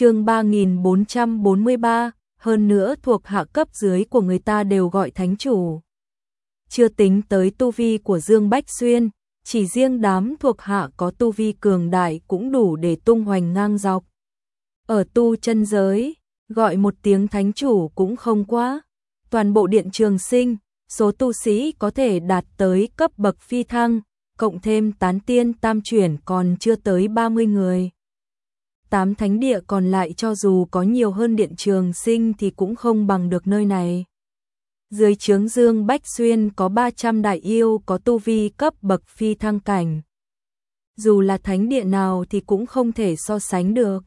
chương 3443, hơn nữa thuộc hạ cấp dưới của người ta đều gọi thánh chủ. Chưa tính tới tu vi của Dương Bách Xuyên, chỉ riêng đám thuộc hạ có tu vi cường đại cũng đủ để tung hoành ngang dọc. Ở tu chân giới, gọi một tiếng thánh chủ cũng không quá. Toàn bộ điện trường sinh, số tu sĩ có thể đạt tới cấp bậc phi thăng, cộng thêm tán tiên tam chuyển còn chưa tới 30 người. Tám thánh địa còn lại cho dù có nhiều hơn điện trường sinh thì cũng không bằng được nơi này. Dưới trướng Dương Bách Xuyên có 300 đại yêu có tu vi cấp bậc phi thăng cảnh. Dù là thánh địa nào thì cũng không thể so sánh được.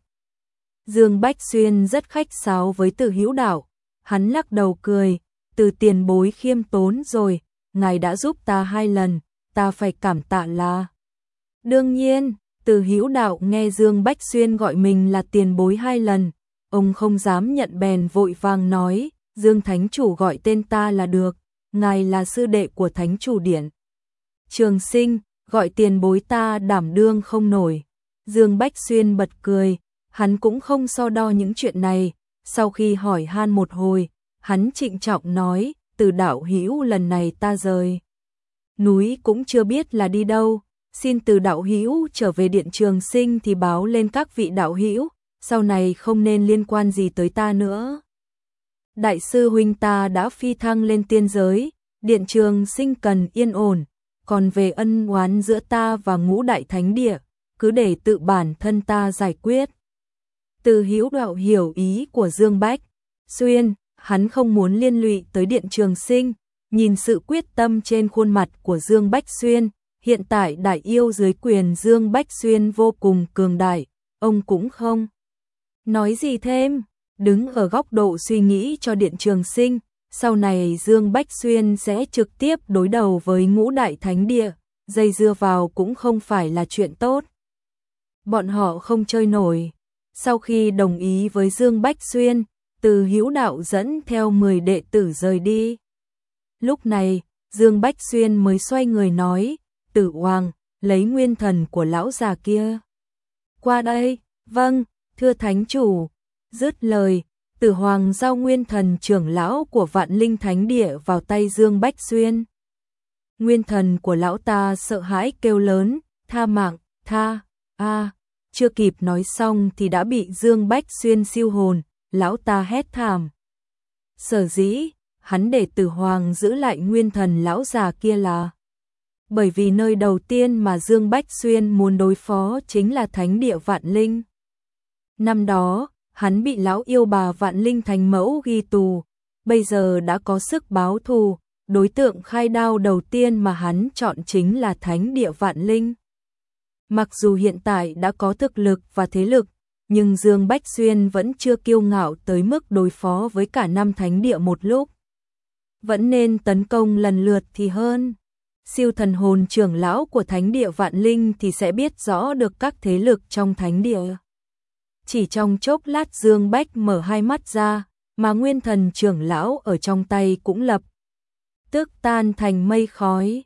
Dương Bách Xuyên rất khách sáo với từ hữu đạo, hắn lắc đầu cười, từ tiền bối khiêm tốn rồi, ngài đã giúp ta hai lần, ta phải cảm tạ là. Đương nhiên, từ hữu đạo nghe Dương Bách Xuyên gọi mình là tiền bối hai lần, ông không dám nhận bèn vội vàng nói, Dương Thánh Chủ gọi tên ta là được, ngài là sư đệ của Thánh Chủ Điện. Trường sinh, gọi tiền bối ta đảm đương không nổi. Dương Bách Xuyên bật cười, hắn cũng không so đo những chuyện này, sau khi hỏi han một hồi, hắn trịnh trọng nói, từ đạo hữu lần này ta rời. Núi cũng chưa biết là đi đâu, xin từ đạo hữu trở về điện trường sinh thì báo lên các vị đạo hữu, sau này không nên liên quan gì tới ta nữa. Đại sư huynh ta đã phi thăng lên tiên giới, điện trường sinh cần yên ổn, còn về ân oán giữa ta và ngũ đại thánh địa, cứ để tự bản thân ta giải quyết. Từ hữu đạo hiểu ý của Dương Bách, Xuyên, hắn không muốn liên lụy tới điện trường sinh, nhìn sự quyết tâm trên khuôn mặt của Dương Bách Xuyên, hiện tại đại yêu dưới quyền Dương Bách Xuyên vô cùng cường đại, ông cũng không nói gì thêm, đứng ở góc độ suy nghĩ cho điện trường sinh, sau này Dương Bách Xuyên sẽ trực tiếp đối đầu với ngũ đại thánh địa, dây dưa vào cũng không phải là chuyện tốt. Bọn họ không chơi nổi. Sau khi đồng ý với Dương Bách Xuyên, từ hữu đạo dẫn theo 10 đệ tử rời đi. Lúc này, Dương Bách Xuyên mới xoay người nói, tử hoàng, lấy nguyên thần của lão già kia. Qua đây, vâng, thưa thánh chủ, dứt lời, tử hoàng giao nguyên thần trưởng lão của vạn linh thánh địa vào tay Dương Bách Xuyên. Nguyên thần của lão ta sợ hãi kêu lớn, tha mạng, tha, a chưa kịp nói xong thì đã bị Dương Bách Xuyên siêu hồn, lão ta hét thảm. Sở dĩ, hắn để tử hoàng giữ lại nguyên thần lão già kia là bởi vì nơi đầu tiên mà Dương Bách Xuyên muốn đối phó chính là thánh địa vạn linh. Năm đó, hắn bị lão yêu bà vạn linh thành mẫu ghi tù, bây giờ đã có sức báo thù, đối tượng khai đao đầu tiên mà hắn chọn chính là thánh địa vạn linh. Mặc dù hiện tại đã có thực lực và thế lực, nhưng Dương Bách Xuyên vẫn chưa kiêu ngạo tới mức đối phó với cả năm thánh địa một lúc. Vẫn nên tấn công lần lượt thì hơn. Siêu thần hồn trưởng lão của thánh địa vạn linh thì sẽ biết rõ được các thế lực trong thánh địa. Chỉ trong chốc lát Dương Bách mở hai mắt ra, mà nguyên thần trưởng lão ở trong tay cũng lập. Tức tan thành mây khói.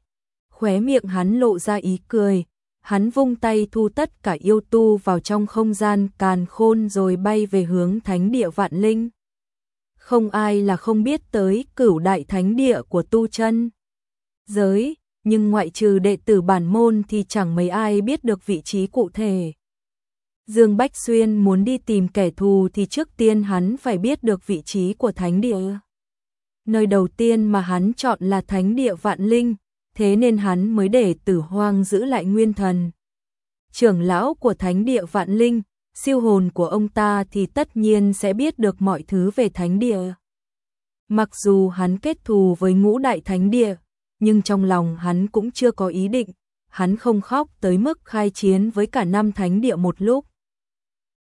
Khóe miệng hắn lộ ra ý cười, hắn vung tay thu tất cả yêu tu vào trong không gian càn khôn rồi bay về hướng thánh địa vạn linh. Không ai là không biết tới cửu đại thánh địa của tu chân. Giới, nhưng ngoại trừ đệ tử bản môn thì chẳng mấy ai biết được vị trí cụ thể. Dương Bách Xuyên muốn đi tìm kẻ thù thì trước tiên hắn phải biết được vị trí của thánh địa. Nơi đầu tiên mà hắn chọn là thánh địa vạn linh, thế nên hắn mới để tử hoang giữ lại nguyên thần. Trưởng lão của thánh địa vạn linh, siêu hồn của ông ta thì tất nhiên sẽ biết được mọi thứ về thánh địa. Mặc dù hắn kết thù với ngũ đại thánh địa, nhưng trong lòng hắn cũng chưa có ý định, hắn không khóc tới mức khai chiến với cả năm thánh địa một lúc.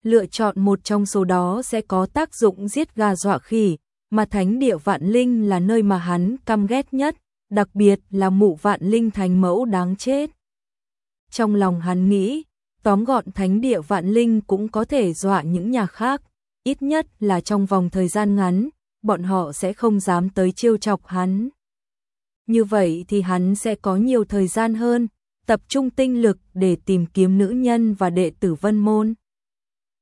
Lựa chọn một trong số đó sẽ có tác dụng giết gà dọa khỉ, mà thánh địa vạn linh là nơi mà hắn căm ghét nhất, đặc biệt là mụ vạn linh thành mẫu đáng chết. Trong lòng hắn nghĩ, tóm gọn thánh địa vạn linh cũng có thể dọa những nhà khác, ít nhất là trong vòng thời gian ngắn, bọn họ sẽ không dám tới chiêu chọc hắn. Như vậy thì hắn sẽ có nhiều thời gian hơn, tập trung tinh lực để tìm kiếm nữ nhân và đệ tử vân môn.